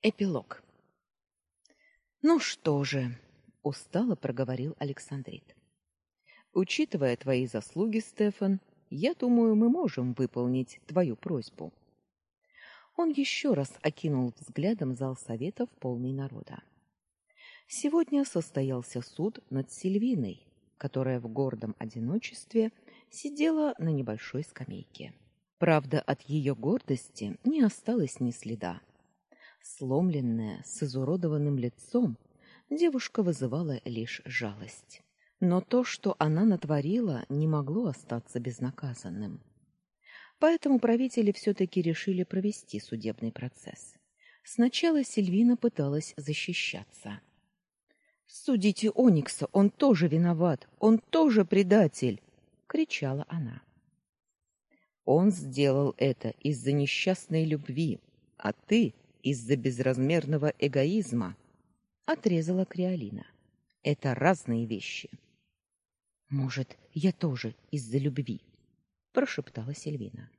Эпилог. Ну что же, устало проговорил Александрит. Учитывая твои заслуги, Стефан, я думаю, мы можем выполнить твою просьбу. Он еще раз окинул взглядом зал совета в полный народа. Сегодня состоялся суд над Сильвиной, которая в гордом одиночестве сидела на небольшой скамейке. Правда, от ее гордости не осталось ни следа. Сломленная, с изуродованным лицом, девушка вызывала лишь жалость. Но то, что она натворила, не могло остаться безнаказанным. Поэтому правители все-таки решили провести судебный процесс. Сначала Сильвина пыталась защищаться. «Судите Оникса, он тоже виноват, он тоже предатель!» — кричала она. «Он сделал это из-за несчастной любви, а ты из-за безразмерного эгоизма, отрезала Криолина. Это разные вещи. Может, я тоже из-за любви, прошептала Сильвина.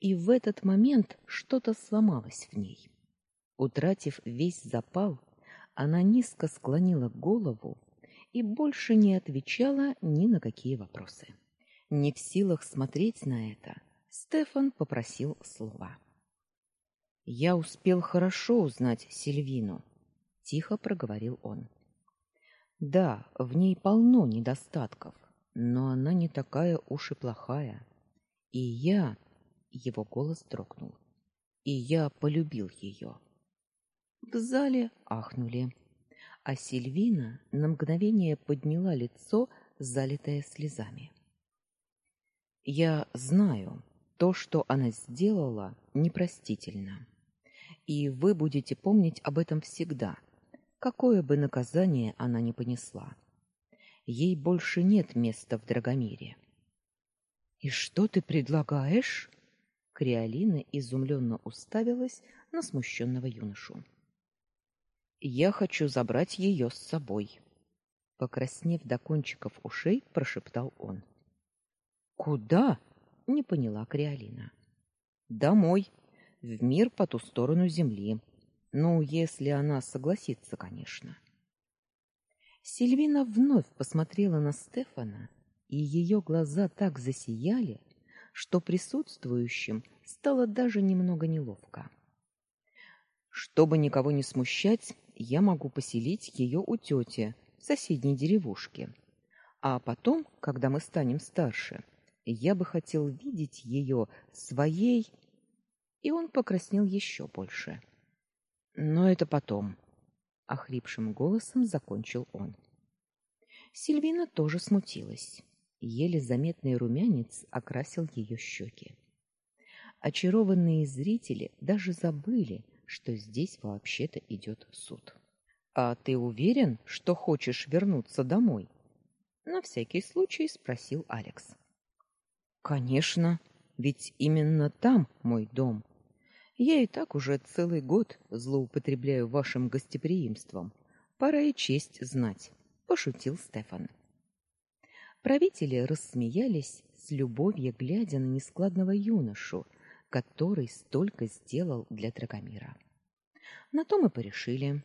И в этот момент что-то сломалось в ней. Утратив весь запал, она низко склонила голову и больше не отвечала ни на какие вопросы. Не в силах смотреть на это, Стефан попросил слова. Я успел хорошо узнать Сильвину, тихо проговорил он. Да, в ней полно недостатков, но она не такая уж и плохая. И я, его голос дрогнул. И я полюбил ее. В зале ахнули, а Сильвина на мгновение подняла лицо, залитое слезами. Я знаю, то, что она сделала, непростительно и вы будете помнить об этом всегда, какое бы наказание она ни понесла. Ей больше нет места в Драгомире. И что ты предлагаешь? Криолина изумленно уставилась на смущенного юношу. Я хочу забрать ее с собой, покраснев до кончиков ушей, прошептал он. Куда? не поняла Криолина. Домой, в мир по ту сторону земли. Ну, если она согласится, конечно. Сильвина вновь посмотрела на Стефана, и ее глаза так засияли, что присутствующим стало даже немного неловко. Чтобы никого не смущать, я могу поселить ее у тети в соседней деревушке. А потом, когда мы станем старше, я бы хотел видеть ее своей и он покраснел еще больше. Но это потом, охрипшим голосом закончил он. Сильвина тоже смутилась. Еле заметный румянец окрасил ее щеки. Очарованные зрители даже забыли, что здесь вообще-то идет суд. А ты уверен, что хочешь вернуться домой? На всякий случай спросил Алекс. Конечно, ведь именно там мой дом. Я и так уже целый год злоупотребляю вашим гостеприимством. Пора и честь знать, пошутил Стефан. Правители рассмеялись с любовью, глядя на нескладного юношу, который столько сделал для Драгомира. На то мы порешили.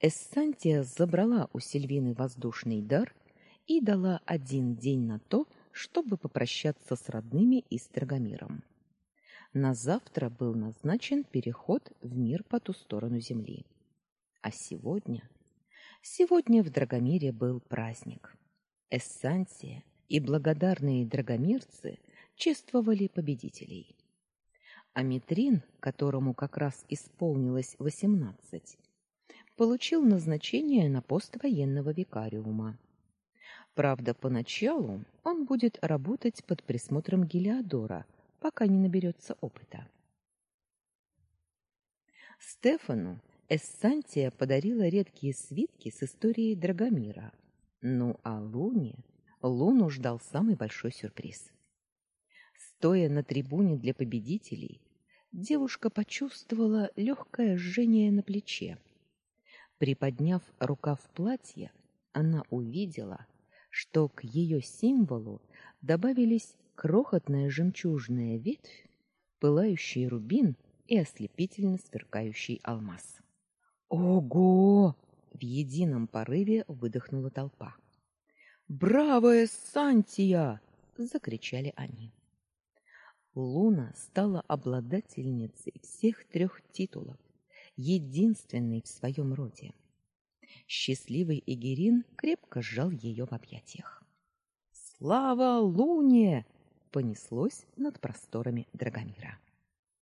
Эссантия забрала у Сильвины воздушный дар и дала один день на то, чтобы попрощаться с родными и с Драгомиром. На завтра был назначен переход в мир по ту сторону земли. А сегодня... Сегодня в Драгомире был праздник. Эссансия и благодарные драгомирцы чествовали победителей. Аметрин, которому как раз исполнилось восемнадцать, получил назначение на пост военного викариума. Правда, поначалу он будет работать под присмотром Гелиодора – пока не наберется опыта. Стефану Эссантия подарила редкие свитки с историей Драгомира. Ну а Луне Луну ждал самый большой сюрприз. Стоя на трибуне для победителей, девушка почувствовала легкое жжение на плече. Приподняв рукав платья, она увидела, что к ее символу добавились крохотная жемчужная ветвь, пылающий рубин и ослепительно сверкающий алмаз. Ого! В едином порыве выдохнула толпа. Браво, Сантия! закричали они. Луна стала обладательницей всех трех титулов, единственной в своем роде. Счастливый Игерин крепко сжал ее в объятиях. Слава Луне! Понеслось над просторами Драгомира.